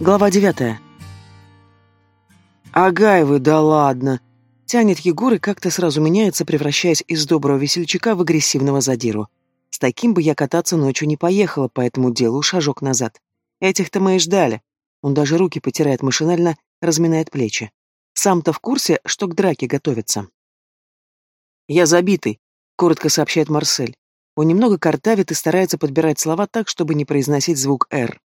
Глава девятая. «Агаевы, да ладно!» Тянет Егор и как-то сразу меняется, превращаясь из доброго весельчака в агрессивного задиру. С таким бы я кататься ночью не поехала, поэтому делаю шажок назад. Этих-то мы и ждали. Он даже руки потирает машинально, разминает плечи. Сам-то в курсе, что к драке готовится. «Я забитый», — коротко сообщает Марсель. Он немного картавит и старается подбирать слова так, чтобы не произносить звук «Р».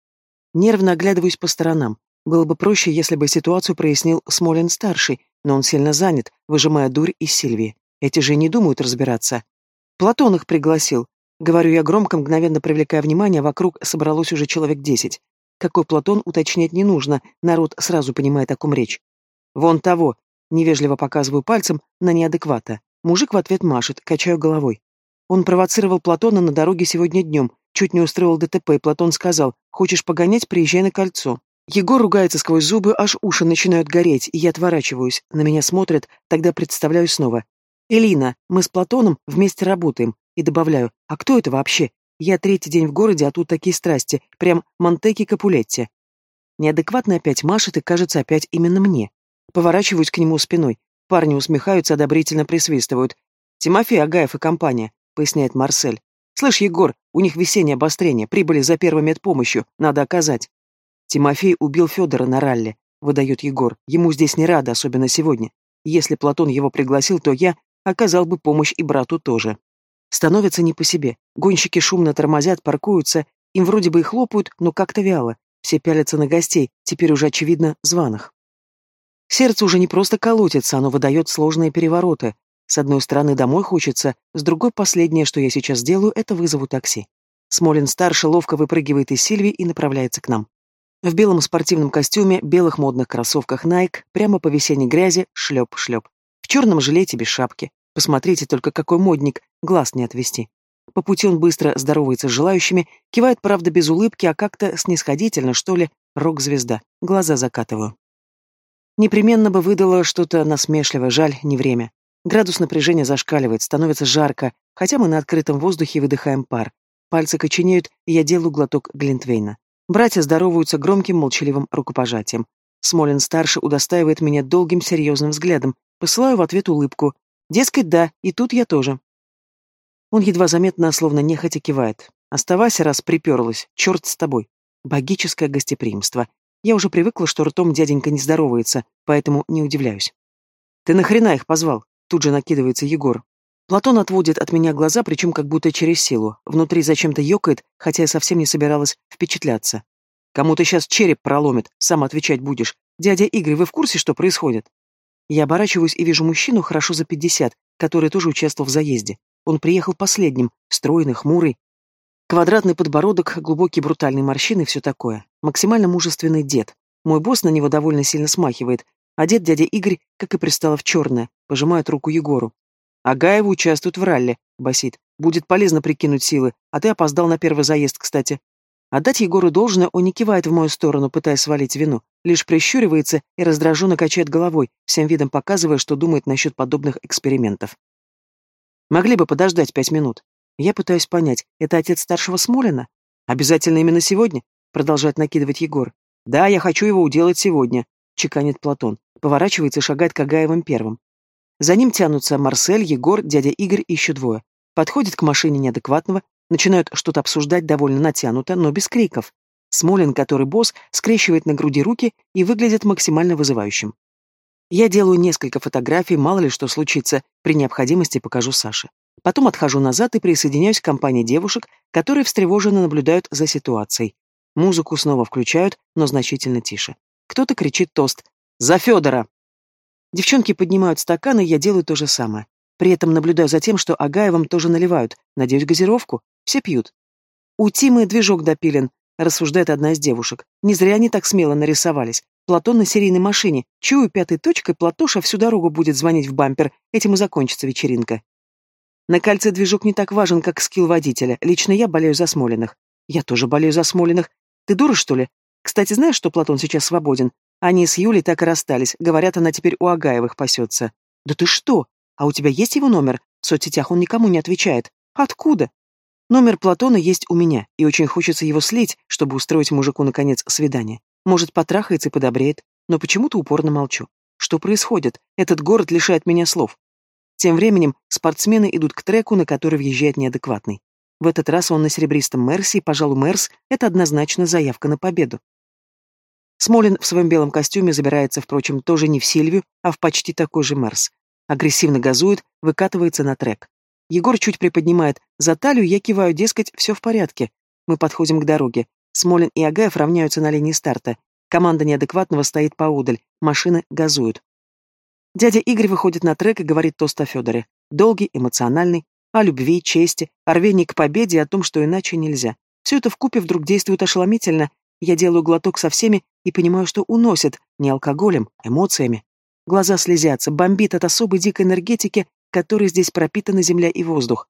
Нервно оглядываюсь по сторонам. Было бы проще, если бы ситуацию прояснил Смолин-старший, но он сильно занят, выжимая дурь из Сильвии. Эти же не думают разбираться. Платон их пригласил. Говорю я громко, мгновенно привлекая внимание, вокруг собралось уже человек десять. Какой Платон, уточнять не нужно, народ сразу понимает, о ком речь. Вон того, невежливо показываю пальцем на неадеквата. Мужик в ответ машет, качаю головой. Он провоцировал Платона на дороге сегодня днем, чуть не устроил ДТП, и Платон сказал, хочешь погонять, приезжай на кольцо. Егор ругается сквозь зубы, аж уши начинают гореть, и я отворачиваюсь. На меня смотрят, тогда представляю снова. «Элина, мы с Платоном вместе работаем». И добавляю, «А кто это вообще? Я третий день в городе, а тут такие страсти, прям Монтеки Капулетти». Неадекватно опять машет и, кажется, опять именно мне. Поворачиваюсь к нему спиной. Парни усмехаются, одобрительно присвистывают. «Тимофей Агаев и компания», — поясняет Марсель. «Слышь, Егор, у них весеннее обострение, прибыли за первой медпомощью, надо оказать». Тимофей убил Федора на ралли, выдает Егор. Ему здесь не рада, особенно сегодня. Если Платон его пригласил, то я оказал бы помощь и брату тоже. Становится не по себе. Гонщики шумно тормозят, паркуются, им вроде бы и хлопают, но как-то вяло. Все пялятся на гостей, теперь уже очевидно званых. Сердце уже не просто колотится, оно выдает сложные перевороты. С одной стороны домой хочется, с другой последнее, что я сейчас сделаю, это вызову такси. Смолин-старший ловко выпрыгивает из Сильви и направляется к нам. В белом спортивном костюме, белых модных кроссовках Nike, прямо по весенней грязи, шлеп-шлеп. В черном жилете без шапки. Посмотрите только, какой модник, глаз не отвести. По пути он быстро здоровается с желающими, кивает, правда, без улыбки, а как-то снисходительно, что ли, рок-звезда. Глаза закатываю. Непременно бы выдало что-то насмешливое, жаль, не время. Градус напряжения зашкаливает, становится жарко, хотя мы на открытом воздухе выдыхаем пар. Пальцы коченеют, и я делаю глоток Глинтвейна. Братья здороваются громким молчаливым рукопожатием. Смолин-старший удостаивает меня долгим серьезным взглядом, посылаю в ответ улыбку. Дескать, да, и тут я тоже. Он едва заметно, словно нехотя кивает. Оставайся, раз приперлась, черт с тобой. Богическое гостеприимство. Я уже привыкла, что ртом дяденька не здоровается, поэтому не удивляюсь. Ты нахрена их позвал? Тут же накидывается Егор. Платон отводит от меня глаза, причем как будто через силу. Внутри зачем-то ёкает, хотя я совсем не собиралась впечатляться. Кому ты сейчас череп проломит, сам отвечать будешь. Дядя Игорь, вы в курсе, что происходит? Я оборачиваюсь и вижу мужчину хорошо за пятьдесят, который тоже участвовал в заезде. Он приехал последним, стройный, хмурый. Квадратный подбородок, глубокие брутальные морщины и все такое. Максимально мужественный дед. Мой босс на него довольно сильно смахивает. А дед дядя Игорь, как и пристало в черное, пожимает руку Егору. Агаева участвует в ралли, басит. Будет полезно прикинуть силы, а ты опоздал на первый заезд, кстати. Отдать Егору должное, он не кивает в мою сторону, пытаясь свалить вину, лишь прищуривается и раздраженно качает головой, всем видом показывая, что думает насчет подобных экспериментов. Могли бы подождать пять минут. Я пытаюсь понять, это отец старшего Смолина? Обязательно именно сегодня? Продолжает накидывать Егор. Да, я хочу его уделать сегодня, чеканит Платон. Поворачивается и шагает к Агаевым первым. За ним тянутся Марсель, Егор, дядя Игорь и еще двое. Подходят к машине неадекватного, начинают что-то обсуждать довольно натянуто, но без криков. Смолин, который босс, скрещивает на груди руки и выглядит максимально вызывающим. Я делаю несколько фотографий, мало ли что случится, при необходимости покажу Саше. Потом отхожу назад и присоединяюсь к компании девушек, которые встревоженно наблюдают за ситуацией. Музыку снова включают, но значительно тише. Кто-то кричит тост «За Федора!» Девчонки поднимают стаканы, я делаю то же самое. При этом наблюдаю за тем, что Агаевым тоже наливают. Надеюсь, газировку. Все пьют. У Тимы движок допилен, рассуждает одна из девушек. Не зря они так смело нарисовались. Платон на серийной машине. Чую пятой точкой, Платоша всю дорогу будет звонить в бампер. Этим и закончится вечеринка. На кольце движок не так важен, как скилл водителя. Лично я болею за Смолиных. Я тоже болею за Смолиных. Ты дура, что ли? Кстати, знаешь, что Платон сейчас свободен? Они с Юлей так и расстались. Говорят, она теперь у Агаевых пасется. Да ты что? А у тебя есть его номер? В соцсетях он никому не отвечает. Откуда? Номер Платона есть у меня, и очень хочется его слить, чтобы устроить мужику, наконец, свидание. Может, потрахается и подобреет, но почему-то упорно молчу. Что происходит? Этот город лишает меня слов. Тем временем спортсмены идут к треку, на который въезжает неадекватный. В этот раз он на серебристом Мерсе, и, пожалуй, Мерс — это однозначно заявка на победу. Смолин в своем белом костюме забирается, впрочем, тоже не в Сильвию, а в почти такой же Мерс. Агрессивно газует, выкатывается на трек. Егор чуть приподнимает за талию, я киваю, дескать, все в порядке. Мы подходим к дороге. Смолин и Агаев равняются на линии старта. Команда неадекватного стоит поудаль, машины газуют. Дядя Игорь выходит на трек и говорит тост о Федоре. Долгий, эмоциональный, о любви, чести, о рвении к победе и о том, что иначе нельзя. Все это вкупе вдруг действует ошеломительно. Я делаю глоток со всеми и понимаю, что уносит не алкоголем, эмоциями. Глаза слезятся, бомбит от особой дикой энергетики, которой здесь пропитана земля и воздух.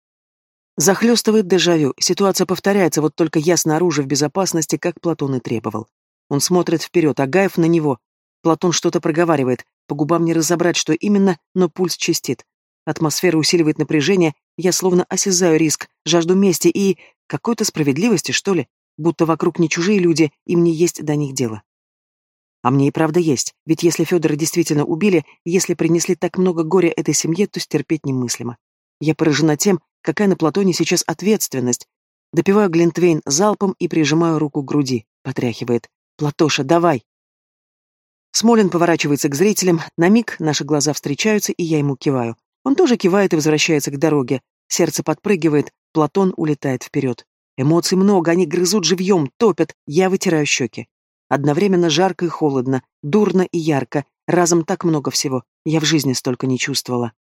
Захлестывает дежавю, ситуация повторяется, вот только я снаружи в безопасности, как Платон и требовал. Он смотрит вперед, а Гаев на него. Платон что-то проговаривает, по губам не разобрать, что именно, но пульс чистит. Атмосфера усиливает напряжение, я словно осязаю риск, жажду мести и... какой-то справедливости, что ли, будто вокруг не чужие люди, и мне есть до них дело. А мне и правда есть, ведь если Федора действительно убили, если принесли так много горя этой семье, то стерпеть немыслимо. Я поражена тем, какая на Платоне сейчас ответственность. Допиваю Глинтвейн залпом и прижимаю руку к груди. Потряхивает. «Платоша, давай!» Смолин поворачивается к зрителям, на миг наши глаза встречаются, и я ему киваю. Он тоже кивает и возвращается к дороге. Сердце подпрыгивает, Платон улетает вперед. Эмоций много, они грызут живьем, топят, я вытираю щеки. Одновременно жарко и холодно, дурно и ярко, разом так много всего, я в жизни столько не чувствовала.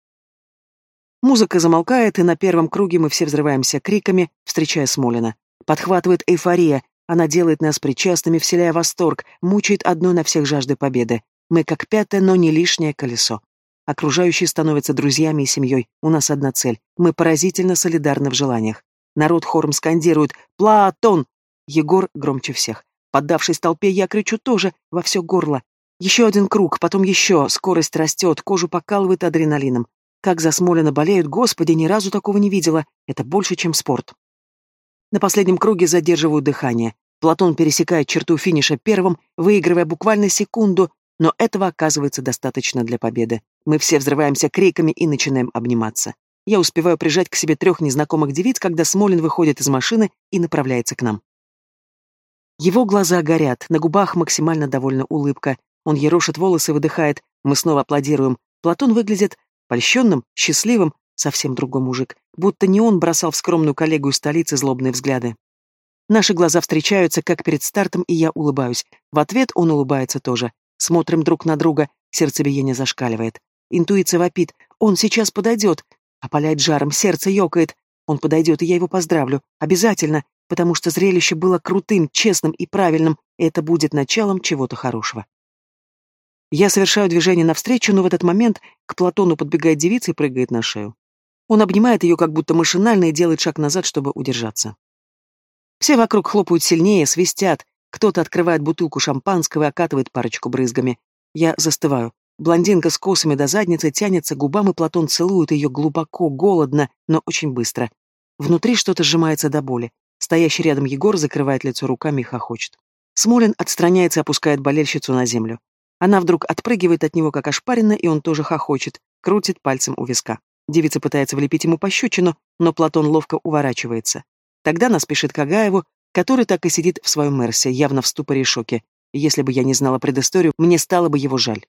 Музыка замолкает, и на первом круге мы все взрываемся криками, встречая Смолина. Подхватывает эйфория, она делает нас причастными, вселяя восторг, мучает одной на всех жажды победы. Мы как пятое, но не лишнее колесо. Окружающие становятся друзьями и семьей. У нас одна цель. Мы поразительно солидарны в желаниях. Народ хором скандирует «Платон!» Егор громче всех. Поддавшись толпе, я кричу тоже, во все горло. Еще один круг, потом еще, скорость растет, кожу покалывает адреналином. Как засмолено болеют, господи, ни разу такого не видела. Это больше, чем спорт. На последнем круге задерживаю дыхание. Платон пересекает черту финиша первым, выигрывая буквально секунду, но этого оказывается достаточно для победы. Мы все взрываемся криками и начинаем обниматься. Я успеваю прижать к себе трех незнакомых девиц, когда Смолин выходит из машины и направляется к нам. Его глаза горят, на губах максимально довольна улыбка. Он ерошит волосы и выдыхает. Мы снова аплодируем. Платон выглядит польщенным, счастливым, совсем другой мужик. Будто не он бросал в скромную коллегу из столицы злобные взгляды. Наши глаза встречаются, как перед стартом, и я улыбаюсь. В ответ он улыбается тоже. Смотрим друг на друга, сердцебиение зашкаливает. Интуиция вопит. Он сейчас подойдет. Опаляет жаром, сердце ёкает. Он подойдет, и я его поздравлю. Обязательно потому что зрелище было крутым, честным и правильным, и это будет началом чего-то хорошего. Я совершаю движение навстречу, но в этот момент к Платону подбегает девица и прыгает на шею. Он обнимает ее как будто машинально и делает шаг назад, чтобы удержаться. Все вокруг хлопают сильнее, свистят. Кто-то открывает бутылку шампанского и окатывает парочку брызгами. Я застываю. Блондинка с косами до задницы тянется к губам, и Платон целует ее глубоко, голодно, но очень быстро. Внутри что-то сжимается до боли. Стоящий рядом Егор закрывает лицо руками и хохочет. Смолин отстраняется и опускает болельщицу на землю. Она вдруг отпрыгивает от него, как ошпаренная, и он тоже хохочет, крутит пальцем у виска. Девица пытается влепить ему пощечину, но Платон ловко уворачивается. Тогда она спешит к Агаеву, который так и сидит в своем мерсе, явно в ступоре и шоке. Если бы я не знала предысторию, мне стало бы его жаль.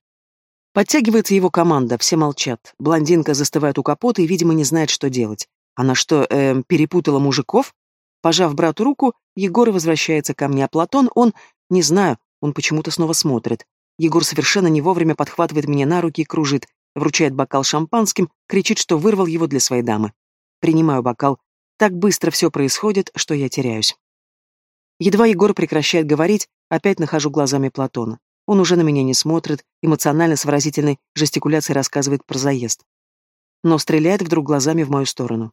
Подтягивается его команда, все молчат. Блондинка застывает у капота и, видимо, не знает, что делать. Она что, э, перепутала мужиков? Пожав брату руку, Егор возвращается ко мне, а Платон, он... Не знаю, он почему-то снова смотрит. Егор совершенно не вовремя подхватывает меня на руки и кружит, вручает бокал шампанским, кричит, что вырвал его для своей дамы. Принимаю бокал. Так быстро все происходит, что я теряюсь. Едва Егор прекращает говорить, опять нахожу глазами Платона. Он уже на меня не смотрит, эмоционально с выразительной жестикуляцией рассказывает про заезд. Но стреляет вдруг глазами в мою сторону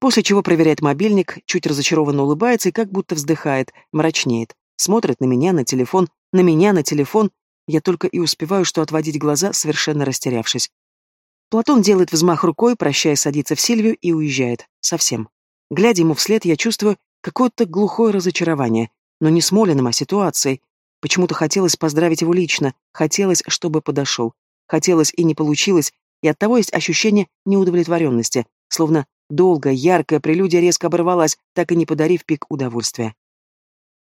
после чего проверяет мобильник, чуть разочарованно улыбается и как будто вздыхает, мрачнеет. Смотрит на меня, на телефон, на меня, на телефон. Я только и успеваю, что отводить глаза, совершенно растерявшись. Платон делает взмах рукой, прощаясь, садится в Сильвию и уезжает. Совсем. Глядя ему вслед, я чувствую какое-то глухое разочарование, но не Смолиным, а ситуацией. Почему-то хотелось поздравить его лично, хотелось, чтобы подошел. Хотелось и не получилось, и оттого есть ощущение неудовлетворенности, словно долгая, яркая прелюдия резко оборвалась, так и не подарив пик удовольствия.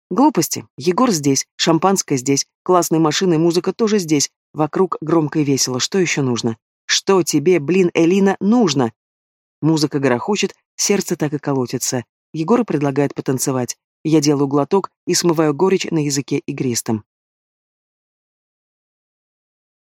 Глупости. Егор здесь, шампанское здесь, классные машины музыка тоже здесь. Вокруг громко и весело. Что еще нужно? Что тебе, блин, Элина, нужно? Музыка грохочет, сердце так и колотится. Егор предлагает потанцевать. Я делаю глоток и смываю горечь на языке игристом.